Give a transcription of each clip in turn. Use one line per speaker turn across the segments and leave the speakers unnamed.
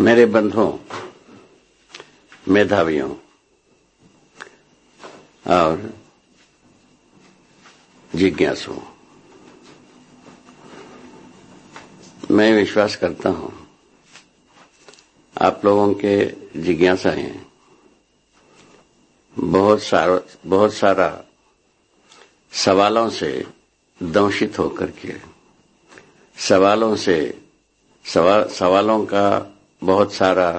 मेरे बंधुओं, मेधावियों, और जिज्ञासुओं, मैं विश्वास करता हूँ, आप लोगों के जिज्ञासाएँ बहुत सारा बहुत सारा सवालों से दंशित होकर के, सवालों से सवाल सवालों का बहुत सारा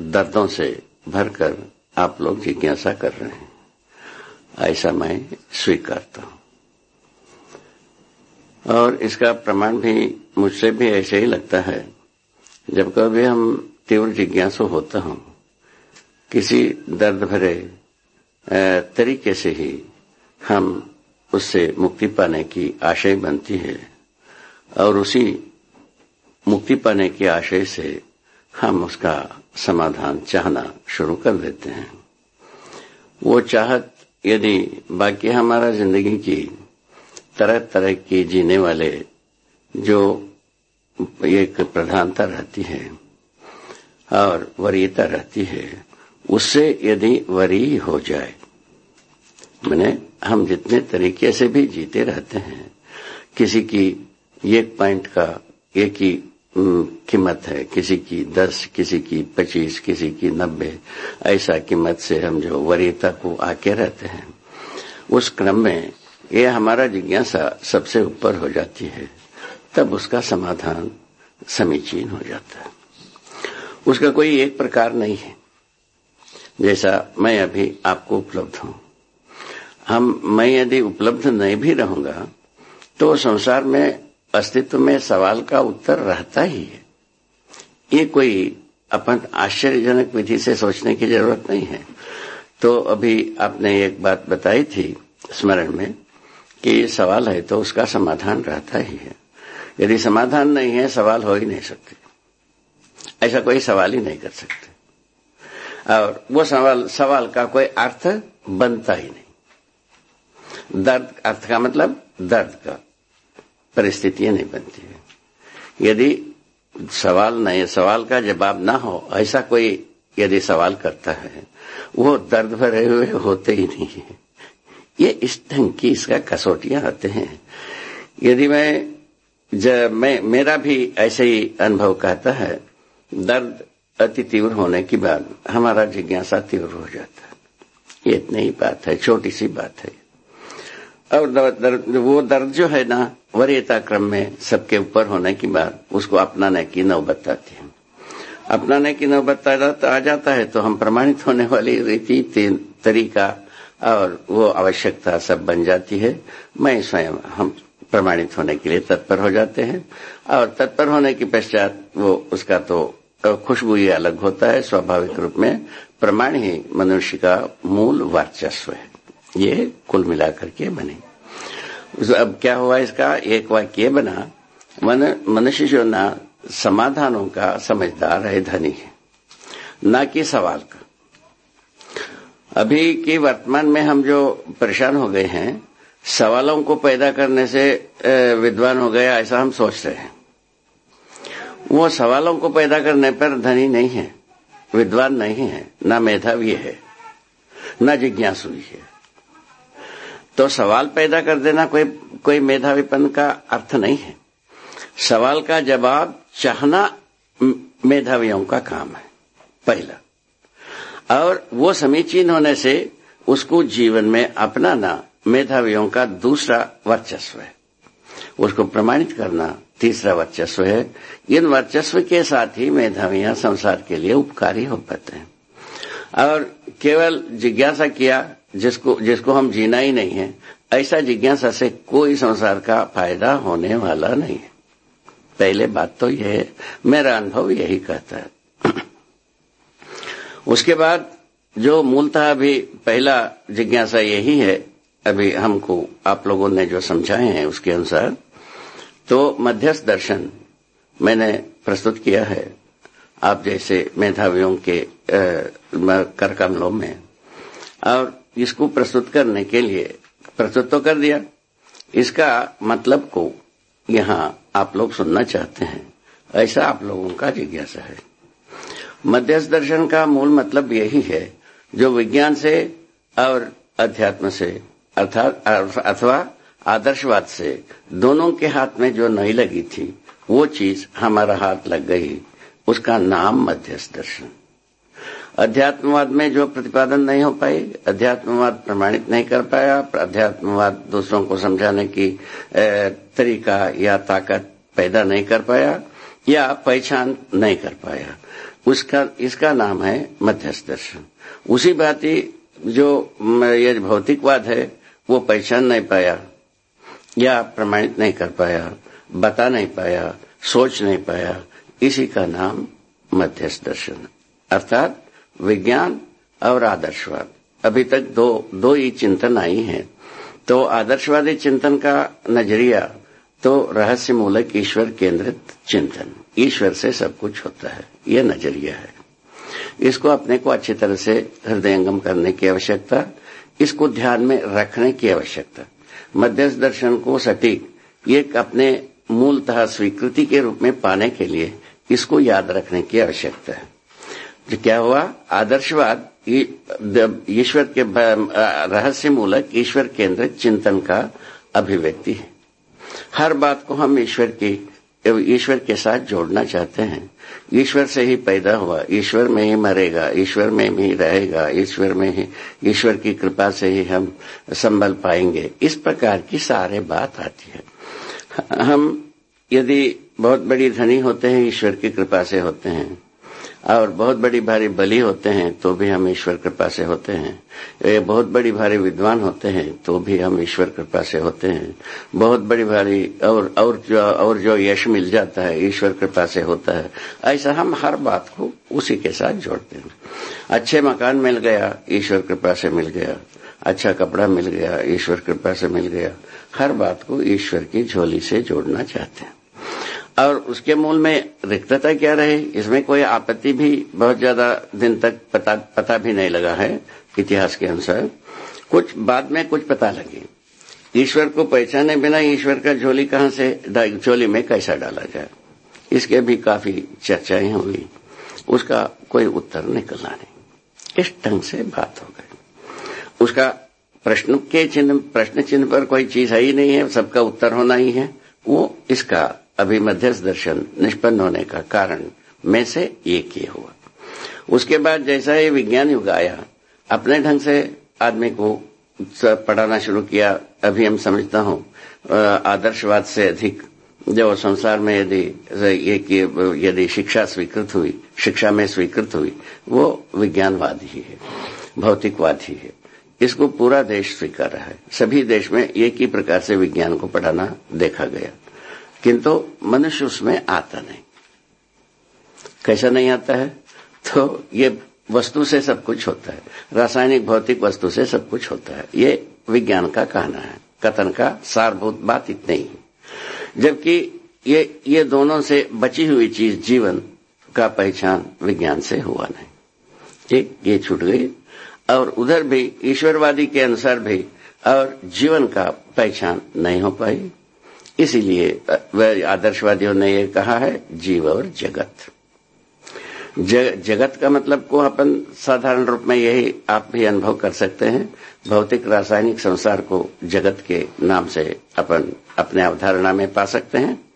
दर्दों से भरकर आप लोग जिज्ञासा कर रहे हैं। ऐसा मैं स्वीकारता हूँ। और इसका प्रमाण भी मुझसे भी ऐसे ही लगता है, जब कभी हम तीव्र जिज्ञासु होता हूँ, किसी दर्द भरे तरीके से ही हम उससे मुक्ति पाने की आशय बनती है और उसी मुक्ति पाने के आशय से हम उसका समाधान चाहना शुरू कर देते हैं। वो चाहत यदि बाकी हमारा ज़िंदगी की तरह तरह की जीने वाले जो एक प्रधानता रहती है और वरीयता रहती है, उससे यदि वरी हो जाए, मैंने हम जितने तरीके से भी जीते रहते हैं, किसी की एक पॉइंट का एक ही कीमत है। किसी की दस, किसी की पच्चीस, किसी की नब्बे, ऐसा कीमत से हम जो वरीयता को आके रहते हैं। उस क्रम में ये हमारा जिज्ञासा सबसे ऊपर हो जाती है। तब उसका समाधान समीचीन हो जाता है। उसका कोई एक प्रकार नहीं है। जैसा मैं अभी आपको उपलब्ध हूँ। हम, मैं यदि उपलब्ध नहीं भी रहूँगा तो संसार में अस्तित्व में सवाल का उत्तर रहता ही है। ये कोई अपन आश्चर्यजनक विधि से सोचने की ज़रूरत नहीं है। तो अभी आपने एक बात बताई थी स्मरण में कि ये सवाल है तो उसका समाधान रहता ही है। यदि समाधान नहीं है, सवाल हो ही नहीं सकते। ऐसा कोई सवाल ही नहीं कर सकते। और वो सवाल सवाल का कोई अर्थ बनता ही नहीं। दर्द, अर्थ का मतलब दर्द का। परिस्थितियाँ नहीं बनती है। यदि सवाल नहीं सवाल का जवाब ना हो, ऐसा कोई यदि सवाल करता है, वो दर्द भरे हुए होते ही नहीं है। ये इस ढंग की इसका कसौटियाँ आते हैं। यदि मैं, जब मैं, मेरा भी ऐसे ही अनुभव कहता है, दर्द अति तीव्र होने के बाद हमारा जिज्ञासा तीव्र हो जाता है। ये इतनी ही बात है, छोटी सी बात है। और दर्द वो दर्द जो है ना वरीयता क्रम में सबके ऊपर होने की बात, उसको अपनाने की नौबत आती है। अपनाने की नौबत आ जाता है तो हम प्रमाणित होने वाली रीति तरीका और वो आवश्यकता सब बन जाती है। मैं स्वयं हम प्रमाणित होने के लिए तत्पर हो जाते हैं और तत्पर होने के पश्चात वो, उसका तो खुशबू ही अलग होता है। स्वाभाविक रूप में प्रमाण ही मनुष्य का मूल वर्चस्व है। ये कुल मिलाकर के बने। अब क्या हुआ इसका? एक वाक्य बना, मन, मनुष्य जो ना समाधानों का समझदार है, धनी है, न कि सवाल का। अभी के वर्तमान में हम जो परेशान हो गए हैं, सवालों को पैदा करने से विद्वान हो गया, ऐसा हम सोच रहे हैं। वो सवालों को पैदा करने पर धनी नहीं है, विद्वान नहीं है, न मेधावी है, न जिज्ञासु है। तो सवाल पैदा कर देना कोई कोई मेधावीपन का अर्थ नहीं है। सवाल का जवाब चाहना मेधावियों का काम है, पहला। और वो समीचीन होने से उसको जीवन में अपनाना मेधावियों का दूसरा वर्चस्व है। उसको प्रमाणित करना तीसरा वर्चस्व है। इन वर्चस्व के साथ ही मेधावियाँ संसार के लिए उपकारी हो पाते हैं। और केवल जिज्ञासा किया जिसको जिसको हम जीना ही नहीं है, ऐसा जिज्ञासा से कोई संसार का फ़ायदा होने वाला नहीं है। पहले बात तो यह है, मेरा अनुभव यही कहता है। उसके बाद जो मूलतः अभी पहला जिज्ञासा यही है, अभी हमको, आप लोगों ने जो समझाए हैं उसके अनुसार तो मध्यस्थ दर्शन मैंने प्रस्तुत किया है। आप जैसे मेधावियों के कर कमलों में। और इसको प्रस्तुत करने के लिए। प्रस्तुत तो कर दिया। इसका मतलब को यहाँ आप लोग सुनना चाहते हैं। ऐसा आप लोगों का जिज्ञासा है। मध्यस्थ दर्शन का मूल मतलब यही है, जो विज्ञान से और अध्यात्म से, अर्थात अथवा आदर्शवाद से दोनों के हाथ में जो नहीं लगी थी, वो चीज़ हमारा हाथ लग गई। उसका नाम मध्यस्थ दर्शन। अध्यात्मवाद में जो प्रतिपादन नहीं हो पाई, अध्यात्मवाद प्रमाणित नहीं कर पाया अध्यात्मवाद दूसरों को समझाने की तरीका या ताकत पैदा नहीं कर पाया, या पहचान नहीं कर पाया। उसका, इसका नाम है मध्यस्थ दर्शन। उसी बात जो ये भौतिकवाद है, वो पहचान नहीं पाया, या प्रमाणित नहीं कर पाया, बता नहीं पाया, सोच नहीं पाया। इसी का नाम मध्यस्थ दर्शन। अर्थात विज्ञान और आदर्शवाद। अभी तक दो दो ही चिंतन आई हैं। तो आदर्शवादी चिंतन का नज़रिया तो रहस्य मूलक ईश्वर केंद्रित चिंतन। ईश्वर से सब कुछ होता है। यह नज़रिया है। इसको अपने को अच्छी तरह से हृदयंगम करने की आवश्यकता, इसको ध्यान में रखने की आवश्यकता। मध्यस्थ दर्शन को सटीक, ये अपने मूलतः स्वीकृति के रूप में पाने के लिए इसको याद रखने की आवश्यकता है। जो क्या हुआ? आदर्शवाद ईश्वर के रहस्य मूलक ईश्वर केंद्रित चिंतन का अभिव्यक्ति है। हर बात को हम ईश्वर की, ईश्वर के साथ जोड़ना चाहते हैं। ईश्वर से ही पैदा हुआ, ईश्वर में ही मरेगा, ईश्वर में ही रहेगा, ईश्वर में ही, ईश्वर की कृपा से ही हम संभल पाएँगे। इस प्रकार की सारे बात आती है। हम यदि बहुत बड़ी धनी होते हैं, ईश्वर की कृपा से होते हैं और बहुत बड़ी भारी बलि होते हैं तो भी हम ईश्वर कृपा से होते हैं। ये बहुत बड़ी भारी विद्वान होते हैं तो भी हम ईश्वर कृपा से होते हैं। बहुत बड़ी भारी और और जो और जो यश मिल जाता है, ईश्वर कृपा से होता है। ऐसा हम हर बात को उसी के साथ जोड़ते हैं। अच्छे मकान मिल गया, ईश्वर कृपा से मिल गया। अच्छा कपड़ा मिल गया, ईश्वर कृपा से मिल गया। हर बात को ईश्वर की झोली से जोड़ना चाहते हैं। और उसके मूल में रिक्तता क्या रहे? इसमें कोई आपत्ति भी बहुत ज़्यादा दिन तक पता पता भी नहीं लगा है इतिहास के अनुसार। कुछ बाद में कुछ पता लगे। ईश्वर को पहचाने बिना ईश्वर का झोली कहाँ से झोली में कैसा डाला जाए? इसके भी काफ़ी चर्चाएँ हुई। उसका कोई उत्तर निकलना नहीं। इस ढंग से बात हो गई। उसका प्रश्न के चिन्ह, प्रश्न चिन्ह पर कोई चीज़ है ही नहीं है। सबका उत्तर होना ही है। वो इसका अभी मध्यस्थ दर्शन निष्पन्न होने का कारण में से एक ये हुआ। उसके बाद जैसा ये विज्ञान युग आया, अपने ढंग से आदमी को पढ़ाना शुरू किया, अभी हम समझता हूँ आदर्शवाद से अधिक जो संसार में यदि यदि शिक्षा स्वीकृत हुई, शिक्षा में स्वीकृत हुई, वो विज्ञानवाद ही है, भौतिकवाद ही है। इसको पूरा देश स्वीकार रहा है। सभी देश में एक ही प्रकार से विज्ञान को पढ़ाना देखा गया। किंतु मनुष्य उसमें आता नहीं। कैसा नहीं आता है? तो ये वस्तु से सब कुछ होता है। रासायनिक, भौतिक वस्तु से सब कुछ होता है। ये विज्ञान का कहना है। कथन का सारभूत बात इतनी ही। जबकि ये ये दोनों से बची हुई चीज़ जीवन का पहचान विज्ञान से हुआ नहीं। ठीक? ये छूट गई। और उधर भी ईश्वरवादी के अनुसार भी और जीवन का पहचान नहीं हो पाई। इसीलिए आदर्शवादियों ने ये कहा है जीव और जगत। जग, जगत का मतलब को अपन साधारण रूप में यही आप भी अनुभव कर सकते हैं। भौतिक रासायनिक संसार को जगत के नाम से अपन अपने अवधारणा में पा सकते हैं।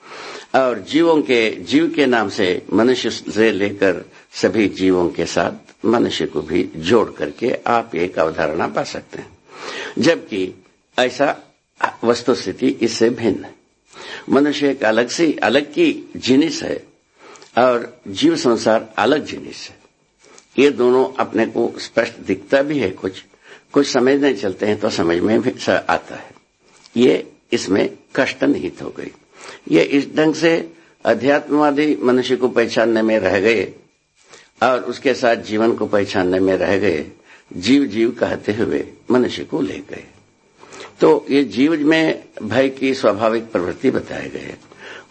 और जीवों के जीव के नाम से मनुष्य से लेकर सभी जीवों के साथ मनुष्य को भी जोड़ करके आप एक अवधारणा पा सकते हैं। जबकि ऐसा वस्तु स्थिति इससे भिन्न है। मनुष्य एक अलग से, अलग की जिनिस है और जीव संसार अलग जिनिस है। ये दोनों अपने को स्पष्ट दिखता भी है। कुछ कुछ समझने चलते हैं तो समझ में भी आता है। ये इसमें कष्ट निहित हो गई। ये इस ढंग से अध्यात्मवादी मनुष्य को पहचानने में रह गए और उसके साथ जीवन को पहचानने में रह गए। जीव जीव कहते हुए मनुष्य को ले गए। तो ये जीव में भय की स्वाभाविक प्रवृत्ति बताए गए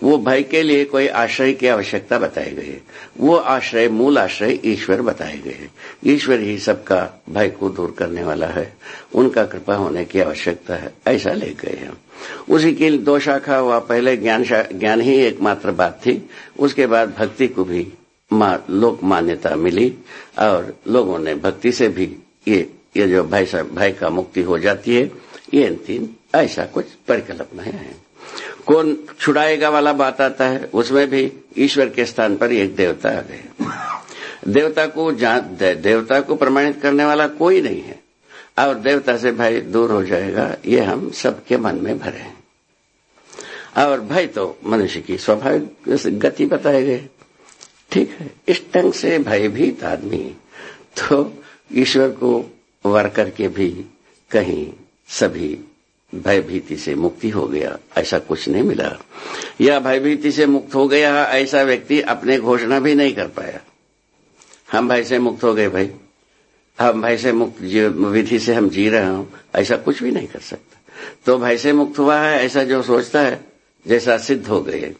वो भय के लिए कोई आश्रय की आवश्यकता बताए गए वो आश्रय मूल आश्रय ईश्वर बताए गए ईश्वर ही सबका भय को दूर करने वाला है। उनका कृपा होने की आवश्यकता है। ऐसा ले गए हम उसी की दो शाखा हुआ। पहले ज्ञान ज्ञान ही एकमात्र बात थी। उसके बाद भक्ति को भी मा, लोक मान्यता मिली और लोगों ने भक्ति से भी ये ये जो भाई भाई का मुक्ति हो जाती है। ये तीन ऐसा कुछ परिकल्पनाएँ हैं। कौन छुड़ाएगा वाला बात आता है, उसमें भी ईश्वर के स्थान पर एक देवता आ गए। देवता को देवता को प्रमाणित करने वाला कोई नहीं है। और देवता से भाई दूर हो जाएगा, ये हम सबके मन में भरे हैं। और भाई तो मनुष्य की स्वाभाविक गति बताए गए। ठीक है, इस ढंग से भयभीत आदमी तो ईश्वर को वर करके भी कहीं सभी भयभीति से मुक्ति हो गया, ऐसा कुछ नहीं मिला। या भयभीति से मुक्त हो गया, ऐसा व्यक्ति अपने घोषणा भी नहीं कर पाया। हम भाई से मुक्त हो गए भाई। हम भाई से मुक्त विधि से हम जी रहे हूँ, ऐसा कुछ भी नहीं कर सकता। तो भाई से मुक्त हुआ है, ऐसा जो सोचता है, जैसा सिद्ध हो गए।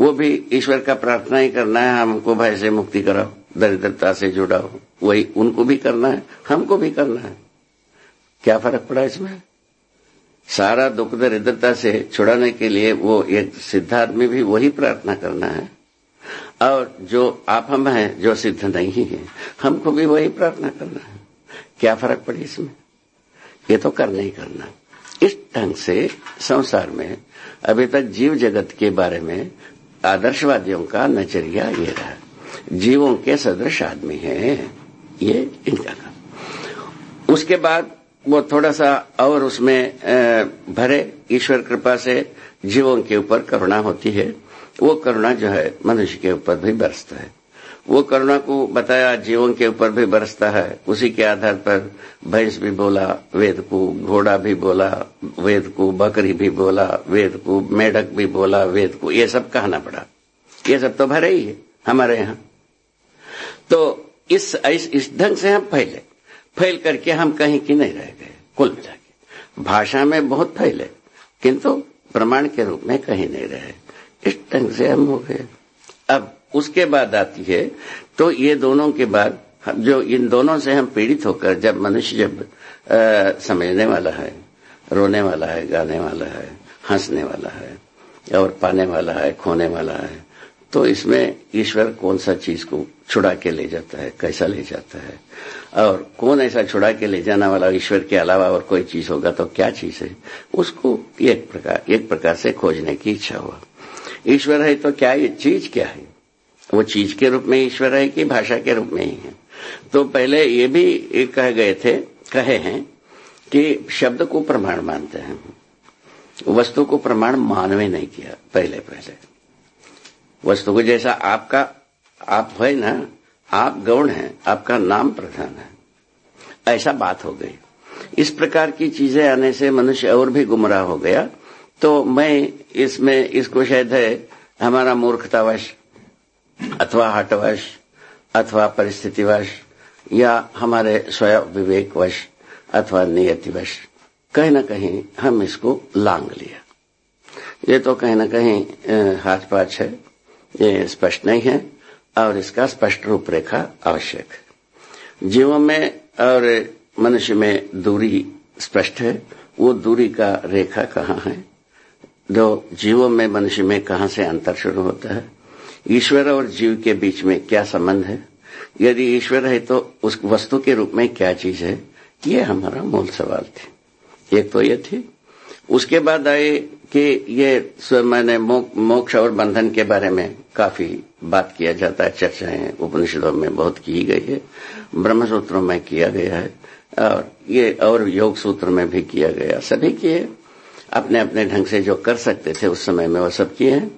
वो भी ईश्वर का प्रार्थना ही करना है, हमको भय से मुक्ति कराओ, दरिद्रता से जुड़ाओ। वही उनको भी करना है, हमको भी करना है। क्या फ़र्क पड़ा इसमें? सारा दुख दरिद्रता से छुड़ाने के लिए वो एक सिद्ध आदमी भी वही प्रार्थना करना है। और जो आप हम हैं, जो सिद्ध नहीं है, हमको भी वही प्रार्थना करना है। क्या फ़र्क पड़ी इसमें? ये तो करना ही करना। इस ढंग से संसार में अभी तक जीव जगत के बारे में आदर्शवादियों का नज़रिया ये रहा। जीवों के सदृश आदमी है, ये इनका काम। उसके बाद वो थोड़ा सा और उसमें भरे, ईश्वर कृपा से जीवों के ऊपर करुणा होती है। वो करुणा जो है, मनुष्य के ऊपर भी बरसता है। वो करुणा को बताया जीवों के ऊपर भी बरसता है। उसी के आधार पर भैंस भी बोला, वेद को, घोड़ा भी बोला, वेद को, बकरी भी बोला, वेद को, मेढक भी बोला, वेद को, ये सब कहना पड़ा। ये सब तो भरे ही है, हमारे यहाँ। तो इस इस ढंग से हम फैले। फैल करके हम कहीं की नहीं रह गए कुल मिला के। भाषा में बहुत फैले किंतु प्रमाण के रूप में कहीं नहीं रहे। इस ढंग से हम हो गए। अब उसके बाद आती है तो ये दोनों के बाद जो इन दोनों से हम पीड़ित होकर जब मनुष्य जब आ, समझने वाला है रोने वाला है गाने वाला है हंसने वाला है और पाने वाला है खोने वाला है तो इसमें ईश्वर कौन सा चीज़ को छुड़ा के ले जाता है, कैसा ले जाता है? और कौन ऐसा छुड़ा के ले जाने वाला ईश्वर के अलावा और कोई चीज़ होगा तो क्या चीज़ है? उसको एक प्रकार एक प्रकार से खोजने की इच्छा हुआ। ईश्वर है तो क्या ये चीज़ क्या है? वो चीज़ के रूप में ईश्वर है कि भाषा के रूप में ही है? तो पहले ये भी कह गए थे, कहे हैं कि शब्द को प्रमाण मानते हैं। वस्तु को प्रमाण मानवे नहीं किया पहले पहले वस्तु को जैसा आपका, आप है ना, आप गौण है, आपका नाम प्रधान है। ऐसा बात हो गई। इस प्रकार की चीज़ें आने से मनुष्य और भी गुमराह हो गया। तो मैं इसमें, इसको शायद है, हमारा मूर्खतावश, अथवा हटवश, अथवा परिस्थितिवश, या हमारे स्वयं विवेकवश, अथवा नियतिवश, कहीं न कहीं हम इसको लांग लिया। ये तो कहीं न कहीं हाथ पाच है। ये स्पष्ट नहीं है और इसका स्पष्ट रूपरेखा आवश्यक है। जीवों में और मनुष्य में दूरी स्पष्ट है। वो दूरी का रेखा कहाँ है? जो जीवों में मनुष्य में कहा से अंतर शुरू होता है? ईश्वर और जीव के बीच में क्या संबंध है? यदि ईश्वर है तो उस वस्तु के रूप में क्या चीज़ है? ये हमारा मूल सवाल थे। एक तो ये थी। उसके बाद आए कि ये मैंने मोक्ष और बंधन के बारे में काफ़ी बात किया जाता है, चर्चाएँ उपनिषदों में बहुत की गई है ब्रह्म सूत्रों में किया गया है, और ये और योग सूत्र में भी किया गया। सभी किए, अपने अपने ढंग से जो कर सकते थे उस समय में वो सब किए हैं,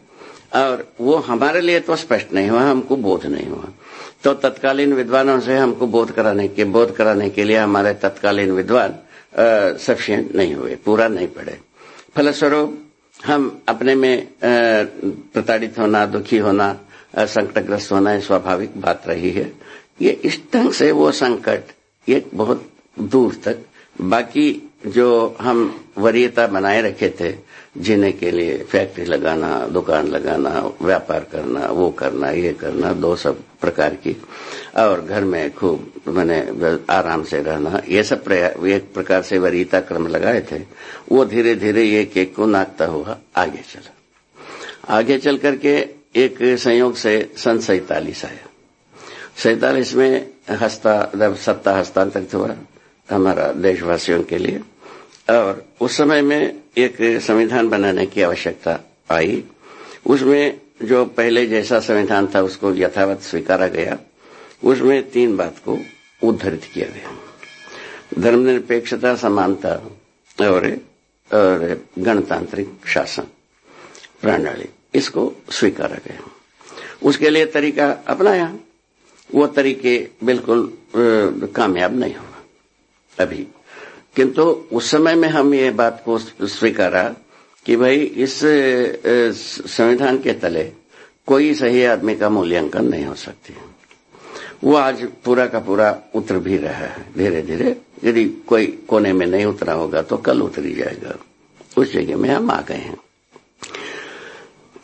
और वो हमारे लिए तो स्पष्ट नहीं हुआ, हमको बोध नहीं हुआ। तो तत्कालीन विद्वानों से हमको बोध कराने के बोध कराने के लिए हमारे तत्कालीन विद्वान सफिशियंट नहीं हुए, पूरा नहीं पड़े फलस्वरूप हम अपने में प्रताड़ित होना, दुखी होना संकटग्रस्त होना स्वाभाविक बात रही है। ये इस ढंग से वो संकट ये बहुत दूर तक, बाकी जो हम वरीयता बनाए रखे थे जीने के लिए फैक्ट्री लगाना, दुकान लगाना, व्यापार करना, वो करना, ये करना, दो सब प्रकार की। और घर में खूब मैंने आराम से रहना, ये सब एक प्रकार से वरीयता क्रम लगाए थे। वो धीरे धीरे ये केक को नाकता हुआ आगे चला। आगे चल करके एक संयोग से सन सैतालीस आया। सैतालीस में हस्ता सत्ता हस्तांतरित हुआ हमारा देशवासियों के लिए, और उस समय में एक संविधान बनाने की आवश्यकता आई। उसमें जो पहले जैसा संविधान था उसको यथावत स्वीकारा गया। उसमें तीन बात को उद्धृत किया गया। धर्मनिरपेक्षता समानता और, और गणतांत्रिक शासन प्रणाली इसको स्वीकारा गया। उसके लिए तरीका अपनाया। वो तरीके बिल्कुल कामयाब नहीं हुआ। अभी किंतु उस समय में हम ये बात को स्वीकारा कि भाई इस संविधान के तले कोई सही आदमी का मूल्यांकन नहीं हो सकती। वो आज पूरा का पूरा उतर भी रहा है। धीरे धीरे यदि कोई कोने में नहीं उतरा होगा तो कल उतरी जाएगा। उस जगह में हम आ गए हैं।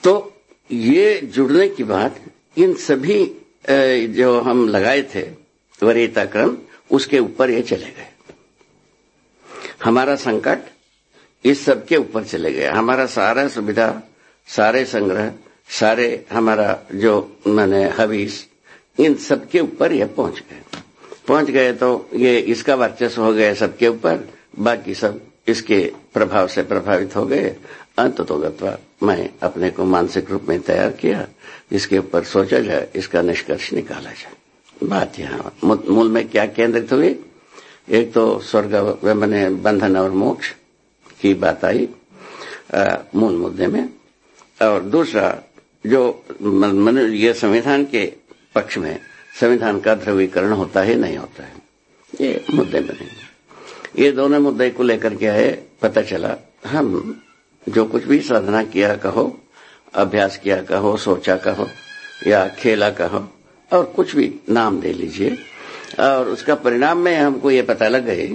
तो ये जुड़ने की बात, इन सभी जो हम लगाए थे वरीयता क्रम उसके ऊपर ये चले गए। हमारा संकट इस सब के ऊपर चले गए हमारा सारा सुविधा, सारे संग्रह, सारे हमारा जो मैंने हवीस, इन सब के ऊपर ये पहुँच गए। पहुँच गए तो ये इसका वर्चस्व हो गया सबके ऊपर, बाकी सब इसके प्रभाव से प्रभावित हो गए। अंत तो मैं अपने को मानसिक रूप में तैयार किया। इसके ऊपर सोचा जाए, इसका निष्कर्ष निकाला जाए। बात यहाँ मूल में क्या केंद्रित हुई? एक तो स्वर्ग मैंने बंधन और मोक्ष की बात आई मूल मुद्दे में। और दूसरा, जो मन, ये संविधान के पक्ष में संविधान का ध्रुवीकरण होता है नहीं होता है। ये मुद्दे बने। ये दोनों मुद्दे को लेकर के आए, पता चला, हम जो कुछ भी साधना किया कहो, अभ्यास किया कहो, सोचा कहो, या खेला कहो, और कुछ भी नाम दे लीजिए और उसका परिणाम में हमको ये पता लग गई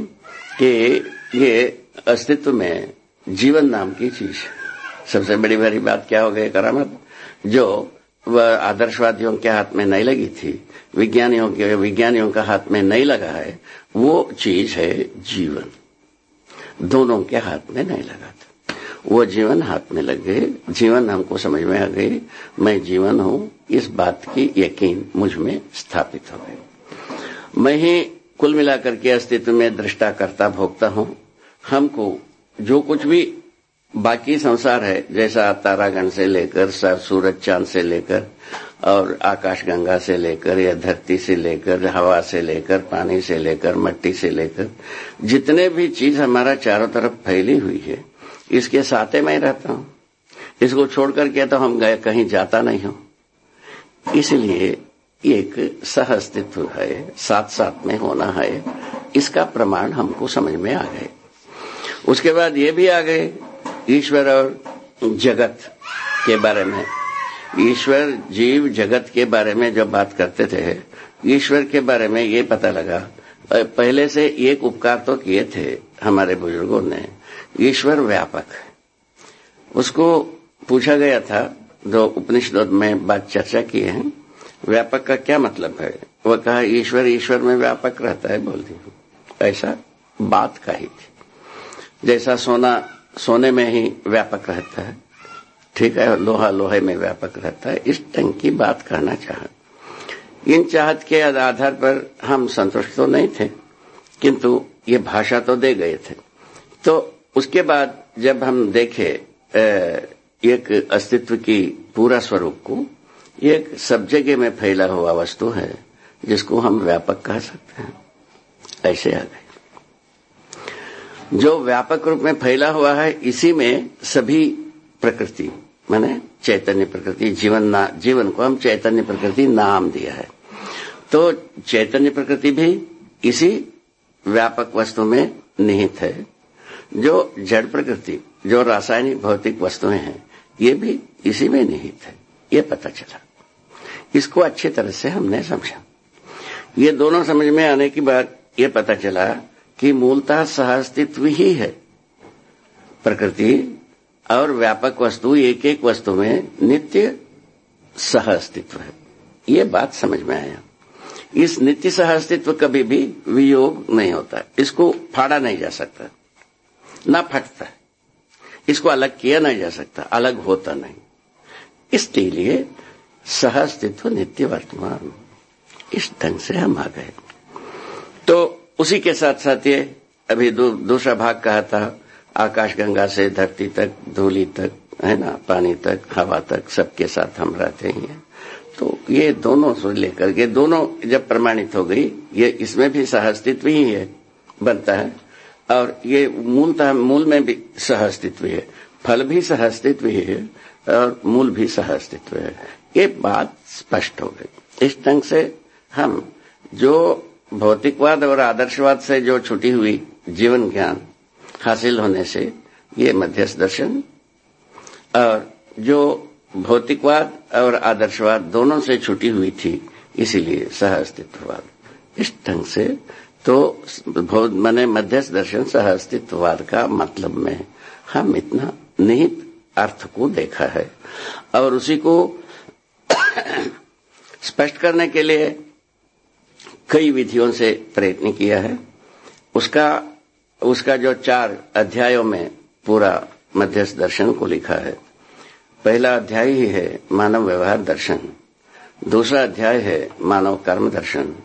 कि ये अस्तित्व में जीवन नाम की चीज़ सबसे बड़ी बड़ी बात क्या हो गई करामत? जो वह आदर्शवादियों के हाथ में नहीं लगी थी, विज्ञानियों के, विज्ञानियों का हाथ में नहीं लगा है, वो चीज़ है जीवन। दोनों के हाथ में नहीं लगा था। वो जीवन हाथ में लग गए। जीवन हमको समझ में आ गई, मैं जीवन हूँ, इस बात की यकीन मुझमें स्थापित हो गई। मैं ही कुल मिलाकर के अस्तित्व में दृष्टा करता भोगता हूँ। हमको जो कुछ भी बाकी संसार है, जैसा तारागण से लेकर, सर सूरज चाँद से लेकर, और आकाश गंगा से लेकर, या धरती से लेकर, हवा से लेकर, पानी से लेकर, मट्टी से लेकर, जितने भी चीज़ हमारा चारों तरफ़ फैली हुई है, इसके साथे मैं रहता हूँ। इसको छोड़ करके तो हम गए कहीं जाता नहीं हूँ। इसलिए एक सह अस्तित्व है साथ साथ में होना है। इसका प्रमाण हमको समझ में आ गए। उसके बाद ये भी आ गए, ईश्वर और जगत के बारे में। ईश्वर जीव जगत के बारे में जब बात करते थे, ईश्वर के बारे में ये पता लगा। पहले से एक उपकार तो किए थे हमारे बुज़ुर्गों ने। ईश्वर व्यापक। उसको पूछा गया था जो उपनिषद में बात चर्चा की है। व्यापक का क्या मतलब है? वह कहा, ईश्वर ईश्वर में व्यापक रहता है बोल दी ऐसा बात कही थी। जैसा सोना, सोने में ही व्यापक रहता है, ठीक है, लोहा, लोहे में व्यापक रहता है, इस ढंग की बात करना चाह। इन चाहत के आधार पर हम संतुष्ट तो नहीं थे, किंतु ये भाषा तो दे गए थे। तो उसके बाद जब हम देखे एक अस्तित्व की पूरा स्वरूप को एक सब जगह में फैला हुआ वस्तु है, जिसको हम व्यापक कह सकते हैं। ऐसे आ गए। जो व्यापक रूप में फैला हुआ है, इसी में सभी प्रकृति, मैंने चैतन्य प्रकृति, जीवन ना, जीवन को हम चैतन्य प्रकृति नाम दिया है। तो चैतन्य प्रकृति भी इसी व्यापक वस्तु में निहित है। जो जड़ प्रकृति, जो रासायनिक भौतिक वस्तुएँ हैं, ये भी इसी में निहित है। ये पता चला। इसको अच्छी तरह से हमने समझा। ये दोनों समझ में आने के बाद ये पता चला कि मूलतः सहअस्तित्व ही है। प्रकृति और व्यापक वस्तु एक एक वस्तु में नित्य सह अस्तित्व है। ये बात समझ में आया। इस नित्य सह अस्तित्व कभी भी वियोग नहीं होता। इसको फाड़ा नहीं जा सकता। ना फटता। इसको अलग किया नहीं जा सकता। अलग होता नहीं। इसके लिए सह अस्तित्व नित्य वर्तमान। इस ढंग से हम आ गए। तो उसी के साथ साथ ये अभी दूसरा भाग कहा था, आकाश गंगा से धरती तक, धूली तक, है ना, पानी तक, हवा तक, सबके साथ हम रहते ही हैं। तो ये दोनों से लेकर के, दोनों जब प्रमाणित हो गई, ये इसमें भी सहअस्तित्व ही है, बनता है। और ये मूलतः मूल में भी सहअस्तित्व है फल भी सहअस्तित्व ही है और मूल भी सहअस्तित्व है। ये बात स्पष्ट हो गई। इस ढंग से हम जो भौतिकवाद और आदर्शवाद से जो छुटी हुई जीवन ज्ञान हासिल होने से ये मध्यस्थ दर्शन और जो भौतिकवाद और आदर्शवाद दोनों से छुटी हुई थी, इसीलिए सह अस्तित्ववाद इस ढंग से तो मैंने मध्यस्थ दर्शन सह अस्तित्ववाद का मतलब में हम इतना निहित अर्थ को देखा है और उसी को स्पष्ट करने के लिए कई विधियों से प्रयत्न किया है। उसका उसका जो चार अध्यायों में पूरा मध्यस्थ दर्शन को लिखा है। पहला अध्याय ही है मानव व्यवहार दर्शन। दूसरा अध्याय है मानव कर्म दर्शन।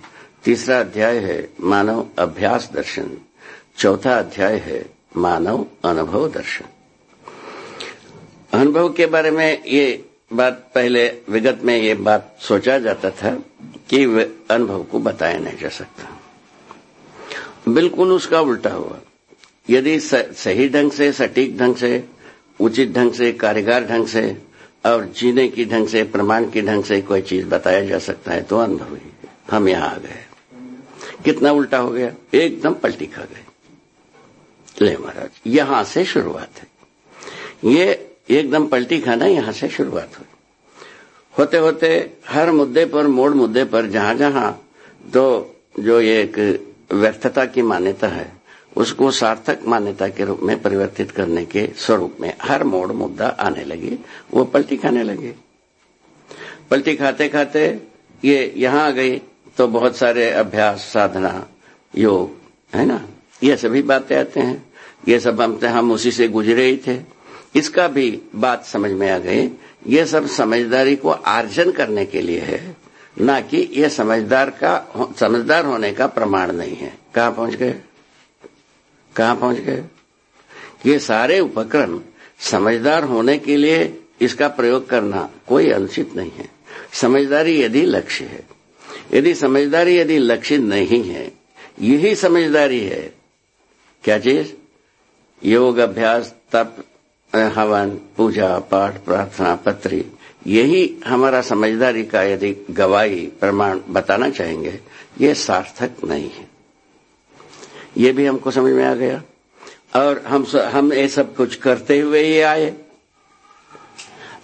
तीसरा अध्याय है मानव अभ्यास दर्शन। चौथा अध्याय है मानव अनुभव दर्शन। अनुभव के बारे में ये बात पहले विगत में ये बात सोचा जाता था कि अनुभव को बताया नहीं जा सकता। बिल्कुल उसका उल्टा हुआ। यदि सही ढंग से, सटीक ढंग से, उचित ढंग से, कारीगर ढंग से, और जीने की ढंग से, प्रमाण की ढंग से कोई चीज़ बताया जा सकता है तो अनुभव ही। हम यहाँ आ गए। कितना उल्टा हो गया? एकदम पलटी खा गए। ले महाराज, यहाँ से शुरुआत है। ये एकदम पलटी खाना यहाँ से शुरुआत हुई। होते होते हर मुद्दे पर, मोड़ मुद्दे पर जहाँ जहाँ तो जो एक व्यर्थता की मान्यता है, उसको सार्थक मान्यता के रूप में परिवर्तित करने के स्वरूप में हर मोड़ मुद्दा आने लगे, वो पलटी खाने लगे। पलटी खाते खाते ये यहाँ आ गई तो बहुत सारे अभ्यास, साधना, योग, है ना? ये सभी बातें आते हैं। ये सब हम हम उसी से गुजरे ही थे। इसका भी बात समझ में आ गई। ये सब समझदारी को आर्जन करने के लिए है, ना कि ये समझदार का समझदार होने का प्रमाण नहीं है। कहा पहुँच गए? कहा पहुँच गए? ये सारे उपक्रम समझदार होने के लिए इसका प्रयोग करना कोई अनुचित नहीं है। समझदारी यदि लक्ष्य है, यदि समझदारी यदि लक्ष्य नहीं है, यही समझदारी है। क्या चीज़? योग, अभ्यास, तप हवन, पूजा, पाठ, प्रार्थना, पत्री, यही हमारा समझदारी का यदि गवाही प्रमाण बताना चाहेंगे, ये सार्थक नहीं है। ये भी हमको समझ में आ गया। और हम हम ये सब कुछ करते हुए ही आए।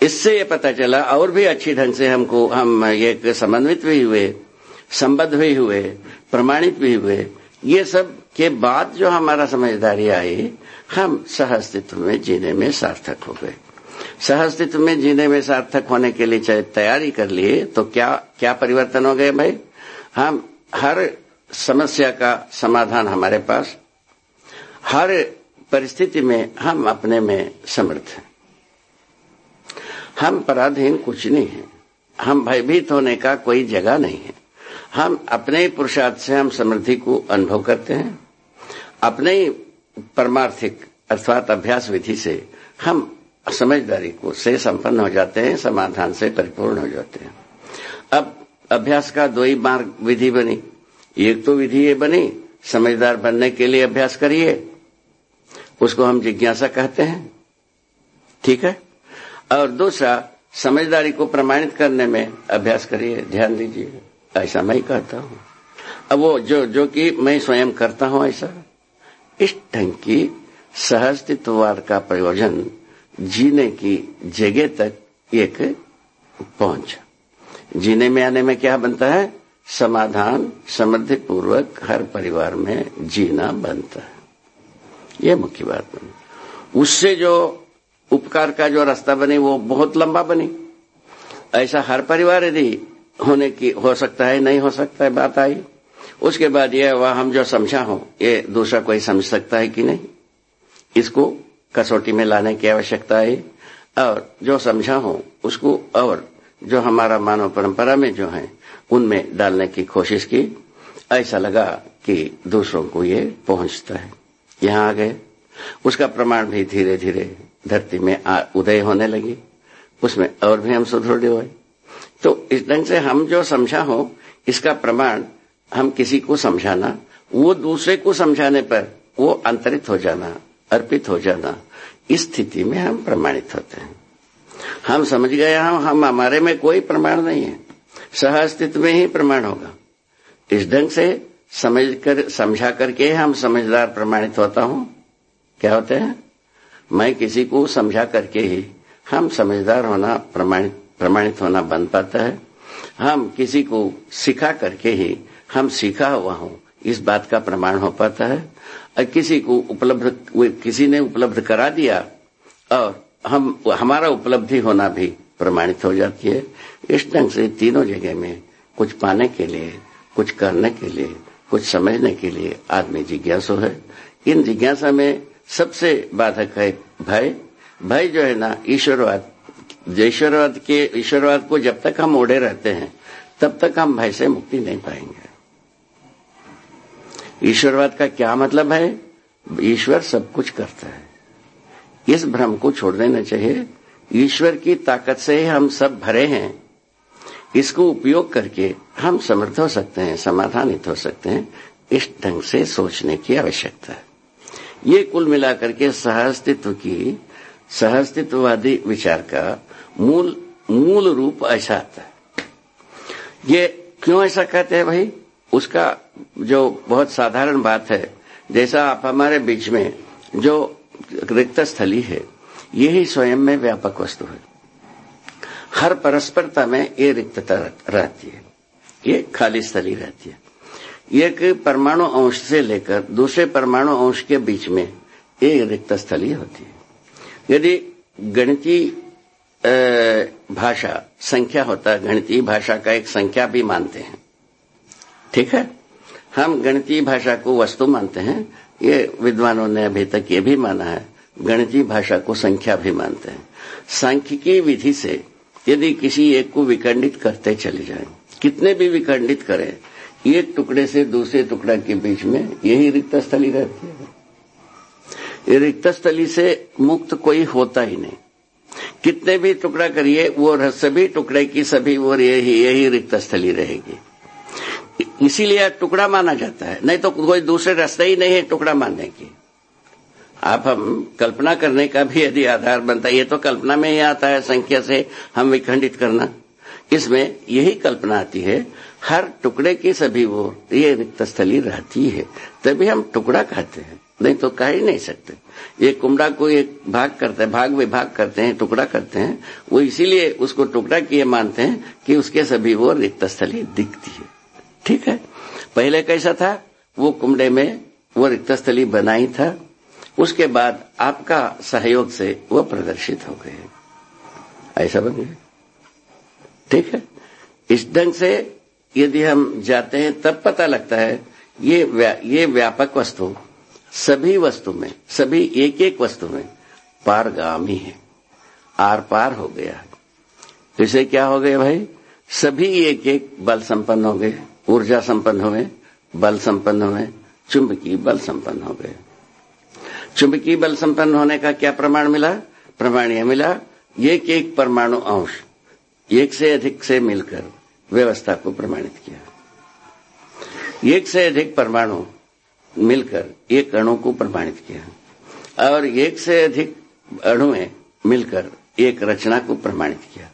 इससे ये पता चला, और भी अच्छी ढंग से हमको, हम ये समन्वित भी हुए, संबद्ध भी हुए, प्रमाणित भी हुए, ये सब के बाद जो हमारा समझदारी आई, हम सहअस्तित्व में जीने में सार्थक हो गए। सहअस्तित्व में जीने में सार्थक होने के लिए चाहे तैयारी कर लिए तो क्या क्या परिवर्तन हो गए भाई? हम हर समस्या का समाधान हमारे पास, हर परिस्थिति में हम अपने में समर्थ हैं। हम पराधीन कुछ नहीं है। हम भयभीत होने का कोई जगह नहीं है। हम अपने पुरुषार्थ से हम समृद्धि को अनुभव करते हैं। अपने परमार्थिक अर्थात अभ्यास विधि से हम समझदारी को से संपन्न हो जाते हैं, समाधान से परिपूर्ण हो जाते हैं। अब अभ्यास का दो ही मार्ग विधि बनी। एक तो विधि ये बनी, समझदार बनने के लिए अभ्यास करिए। उसको हम जिज्ञासा कहते हैं। ठीक है? और दूसरा, समझदारी को प्रमाणित करने में अभ्यास करिए। ध्यान दीजिए। ऐसा मैं ही कहता हूँ। अब वो जो जो कि मैं स्वयं करता हूँ, ऐसा। इस ढंग की सहस्तित्ववाद का प्रयोजन जीने की जगह तक एक पहुँच। जीने में आने में क्या बनता है? समाधान समृद्धि पूर्वक हर परिवार में जीना बनता है। यह मुख्य बात बनी। उससे जो उपकार का जो रास्ता बनी, वो बहुत लंबा बनी। ऐसा हर परिवार यदि होने की, हो सकता है, नहीं हो सकता है, बात आई। उसके बाद यह वह हम जो समझा हो, ये दूसरा कोई समझ सकता है कि नहीं? इसको कसौटी में लाने की आवश्यकता है। और जो समझा हो, उसको और जो हमारा मानव परंपरा में जो है, उनमें डालने की कोशिश की। ऐसा लगा कि दूसरों को ये पहुँचता है। यहाँ आ गए। उसका प्रमाण भी धीरे धीरे धरती में उदय होने लगी। उसमें और भी हम सुदृढ़ हुए। तो इस ढंग से हम जो समझा हो, इसका प्रमाण हम किसी को समझाना, वो दूसरे को समझाने पर वो अंतरित हो जाना, अर्पित हो जाना, इस स्थिति में हम प्रमाणित होते हैं। हम समझ गए हम हम हमारे में कोई प्रमाण नहीं है। सह अस्तित्व में ही प्रमाण होगा। इस ढंग से समझ कर, समझा करके हम समझदार प्रमाणित होता हूँ। क्या होते हैं? मैं किसी को समझा करके ही हम समझदार होना, प्रमाणित प्रमाणित होना बन पाता है। हम किसी को सिखा करके ही हम सीखा हुआ हूँ, इस बात का प्रमाण हो पाता है। और किसी को उपलब्ध किसी ने उपलब्ध करा दिया, और हम, हमारा उपलब्धि होना भी प्रमाणित हो जाती है। इस ढंग से तीनों जगह में कुछ पाने के लिए, कुछ करने के लिए, कुछ समझने के लिए आदमी जिज्ञासु है। इन जिज्ञासा में सबसे बाधक है भय। भय जो है ना, ईश्वरवाद ईश्वरवाद के, ईश्वरवाद को जब तक हम ओढ़े रहते हैं, तब तक हम भय से मुक्ति नहीं पाएँगे। ईश्वरवाद का क्या मतलब है? ईश्वर सब कुछ करता है। इस भ्रम को छोड़ देना चाहिए। ईश्वर की ताकत से ही हम सब भरे हैं। इसको उपयोग करके हम समर्थ हो सकते हैं, समाधानित हो सकते हैं, इस ढंग से सोचने की आवश्यकता है। ये कुल मिलाकर के सहअस्तित्व की, सहअस्तित्ववादी विचार का मूल मूल रूप ऐसा आता है। ये क्यों ऐसा कहते हैं भाई? उसका जो बहुत साधारण बात है, जैसा आप हमारे बीच में, जो रिक्त स्थली है, यही स्वयं में व्यापक वस्तु है। हर परस्परता में ये रिक्तता रहती है, ये खाली स्थली रहती है। एक परमाणु अंश से लेकर दूसरे परमाणु अंश के बीच में एक रिक्त स्थली होती है। यदि गणितीय भाषा, संख्या होता है, गणितीय भाषा का एक संख्या भी मानते हैं। ठीक है? हम गणितीय भाषा को वस्तु मानते हैं। ये विद्वानों ने अभी तक ये भी माना है। गणितीय भाषा को संख्या भी मानते हैं। सांख्यिकी विधि से यदि किसी एक को विखंडित करते चले जाएँ, कितने भी विखंडित करें, एक टुकड़े से दूसरे टुकड़ा के बीच में यही रिक्त स्थली रहती है। रिक्त स्थली से मुक्त कोई होता ही नहीं। कितने भी टुकड़ा करिए, वो सभी टुकड़े की सभी वो यही यही रिक्त स्थली रहेगी। इसीलिए टुकड़ा माना जाता है। नहीं तो कोई दूसरे रास्ते ही नहीं है टुकड़ा मानने की। आप हम कल्पना करने का भी यदि आधार बनता है, ये तो कल्पना में ही आता है, संख्या से हम विखंडित करना। इसमें यही कल्पना आती है, हर टुकड़े की सभी वो, ये रिक्त स्थली रहती है। तभी हम टुकड़ा कहते हैं, नहीं तो कह ही नहीं सकते। ये कुमड़ा को एक भाग करते हैं, भाग विभाग करते हैं, टुकड़ा करते हैं। वो इसीलिए उसको टुकड़ा किए मानते हैं कि उसके सभी वो रिक्त स्थली दिखती है। ठीक है? पहले कैसा था? वो कुमड़े में वो रिक्त स्थली बनाई था। उसके बाद आपका सहयोग से वो प्रदर्शित हो गए। ऐसा बन गया। ठीक है? इस ढंग से यदि हम जाते हैं तब पता लगता है ये व्या, ये व्यापक वस्तु सभी वस्तु में सभी एक एक वस्तु में पारगामी है। आर पार हो गया। इसे क्या हो गया भाई? सभी एक एक बल संपन्न हो गए। ऊर्जा संपन्न हुए, बल संपन्न हुए, चुंबकीय बल संपन्न हो गए। चुंबकीय बल संपन्न होने का क्या प्रमाण मिला? प्रमाण यह मिला, एक एक परमाणु अंश, एक से अधिक से मिलकर व्यवस्था को प्रमाणित किया। एक से अधिक परमाणु मिलकर एक अणु को प्रमाणित किया। और एक से अधिक अणुएँ मिलकर एक रचना को प्रमाणित किया।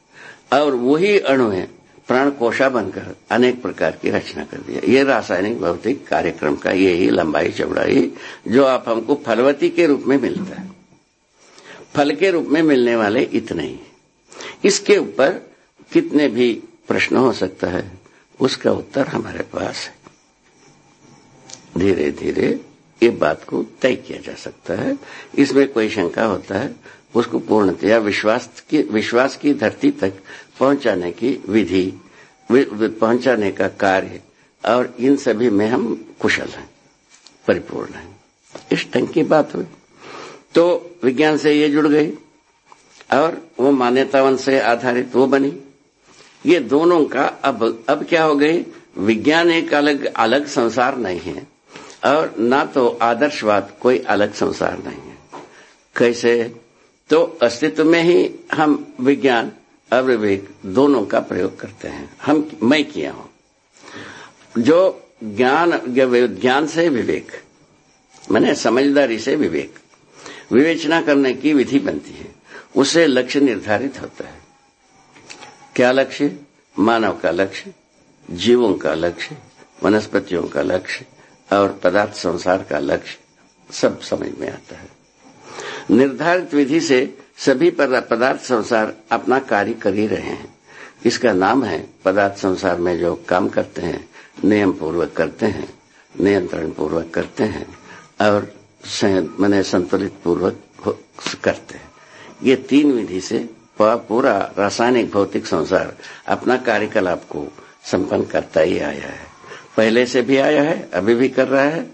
और वही अणुएँ प्राण कोशा बनकर अनेक प्रकार की रचना कर दिया। ये रासायनिक भौतिक कार्यक्रम का यही लंबाई, चौड़ाई, जो आप हमको फलवती के रूप में मिलता है। फल के रूप में मिलने वाले इतने ही। इसके ऊपर कितने भी प्रश्न हो सकता है, उसका उत्तर हमारे पास है। धीरे धीरे ये बात को तय किया जा सकता है। इसमें कोई शंका होता है, उसको पूर्णतया विश्वास की विश्वास की धरती तक पहुँचाने की विधि पहुँचाने का कार्य, और इन सभी में हम कुशल हैं, परिपूर्ण हैं। इस ढंग की बात हुई। तो विज्ञान से ये जुड़ गई, और वो मान्यतावन से आधारित वो बनी। ये दोनों का अब अब क्या हो गई? विज्ञान एक अलग अलग संसार नहीं है, और ना तो आदर्शवाद कोई अलग संसार नहीं है। कैसे? तो अस्तित्व में ही हम विज्ञान और विवेक दोनों का प्रयोग करते हैं। हम, मैं किया हूँ। जो ज्ञान ज्ञान से विवेक, मैंने समझदारी से विवेक, विवेचना करने की विधि बनती है, उससे लक्ष्य निर्धारित होता है। क्या लक्ष्य? मानव का लक्ष्य, जीवों का लक्ष्य, वनस्पतियों का लक्ष्य और पदार्थ संसार का लक्ष्य, सब समझ में आता है। निर्धारित विधि से सभी पदार्थ संसार अपना कार्य कर ही रहे हैं। इसका नाम है, पदार्थ संसार में जो काम करते हैं नियम पूर्वक करते हैं नियंत्रण पूर्वक करते हैं, और मैंने संतुलित पूर्वक करते हैं। ये तीन विधि से पूरा रासायनिक भौतिक संसार अपना कार्यकलाप को संपन्न करता ही आया है। पहले से भी आया है, अभी भी कर रहा है।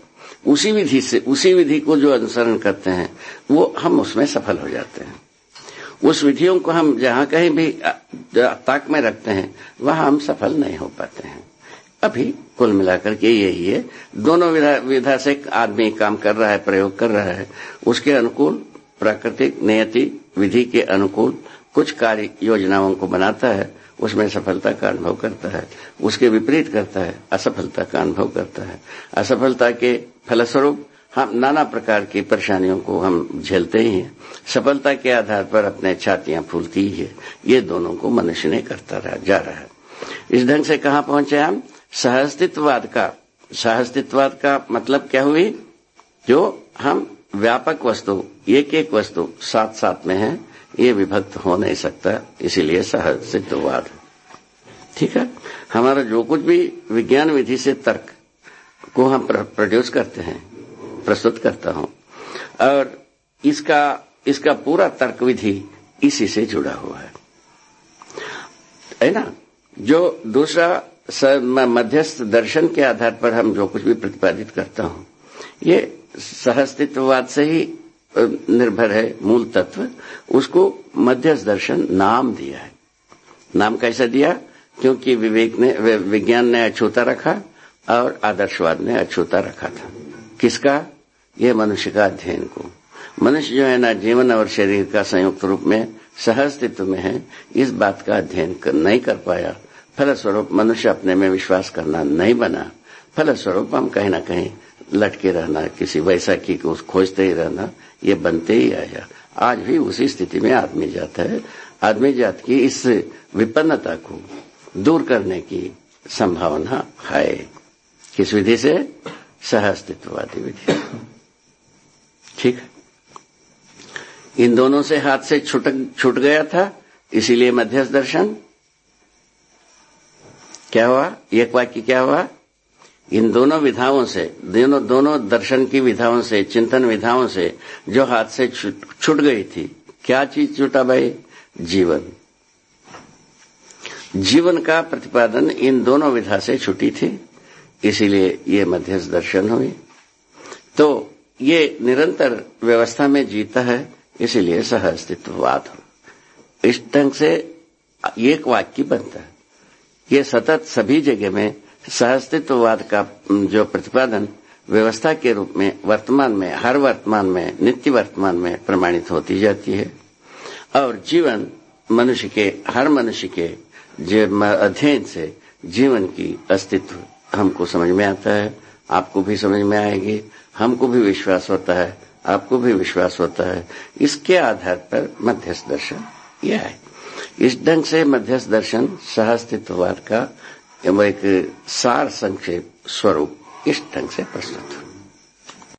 उसी विधि से, उसी विधि को जो अनुसरण करते हैं, वो हम उसमें सफल हो जाते हैं। उस विधियों को हम जहाँ कहीं भी ताक में रखते हैं वहाँ हम सफल नहीं हो पाते हैं। अभी कुल मिलाकर के यही है। दोनों विधा, विधा से आदमी काम कर रहा है प्रयोग कर रहा है। उसके अनुकूल प्राकृतिक नियति विधि के अनुकूल कुछ कार्य योजनाओं को बनाता है। उसमें सफलता का अनुभव करता है। उसके विपरीत करता है असफलता का अनुभव करता है। असफलता के फलस्वरूप हम नाना प्रकार की परेशानियों को हम झेलते ही हैं। सफलता के आधार पर अपने छातियाँ फूलती ही है। ये दोनों को मनुष्य ने करता रहा, जा रहा है। इस ढंग से कहा पहुँचे हम? सहस्तित्ववाद का। सहस्तित्ववाद का मतलब क्या हुई? जो हम व्यापक वस्तु, एक एक वस्तु साथ साथ में है, ये विभक्त हो नहीं सकता, इसीलिए सहस्तित्ववाद। ठीक है? हमारा जो कुछ भी विज्ञान विधि से तर्क को हम प्रोड्यूस करते हैं प्रस्तुत करता हूँ। और इसका इसका पूरा तर्क विधि इसी से जुड़ा हुआ है। है ना? जो दूसरा मध्यस्थ दर्शन के आधार पर हम जो कुछ भी प्रतिपादित करता हूँ, ये सहस्तित्ववाद से ही निर्भर है, मूल तत्व। उसको मध्यस्थ दर्शन नाम दिया है। नाम कैसा दिया? क्योंकि विवेक ने विज्ञान ने अछूता रखा और आदर्शवाद ने अछूता रखा था। किसका? यह मनुष्य का अध्ययन को। मनुष्य जो है ना, जीवन और शरीर का संयुक्त रूप में सहस्तित्व में है, इस बात का अध्ययन नहीं कर पाया। फलस्वरूप मनुष्य अपने में विश्वास करना नहीं बना। फलस्वरूप हम कहीं ना कहीं लटके रहना, किसी वैसाखी को खोजते ही रहना, ये बनते ही आया। आज भी उसी स्थिति में आदमी जाता है। आदमी जात की इस विपन्नता को दूर करने की संभावना है। किस विधि से? सहअस्तित्ववादी विधि। ठीक इन दोनों से हाथ से छुट, छूट गया था, इसीलिए मध्यस्थ दर्शन। क्या हुआ? एक वाक्य क्या हुआ? इन दोनों विधाओं से, दोनों दोनों दर्शन की विधाओं से, चिंतन विधाओं से, जो हाथ से छूट गई थी, क्या चीज़ छूटा भाई? जीवन। जीवन का प्रतिपादन इन दोनों विधा से छुटी थी, इसीलिए ये मध्यस्थ दर्शन हुई तो ये निरंतर व्यवस्था में जीता है, इसीलिए सह अस्तित्ववाद इस ढंग से एक वाक्य बनता है। ये सतत सभी जगह में सहअस्तित्ववाद का जो प्रतिपादन व्यवस्था के रूप में वर्तमान में, हर वर्तमान में, नित्य वर्तमान में प्रमाणित होती जाती है। और जीवन मनुष्य के, हर मनुष्य के अध्ययन से जीवन की अस्तित्व हमको समझ में आता है, आपको भी समझ में आएगी। हमको भी विश्वास होता है, आपको भी विश्वास होता है। इसके आधार पर मध्यस्थ दर्शन यह है। इस ढंग से मध्यस्थ दर्शन सहअस्तित्ववाद का एक सार संक्षेप स्वरूप इस ढंग से प्रस्तुत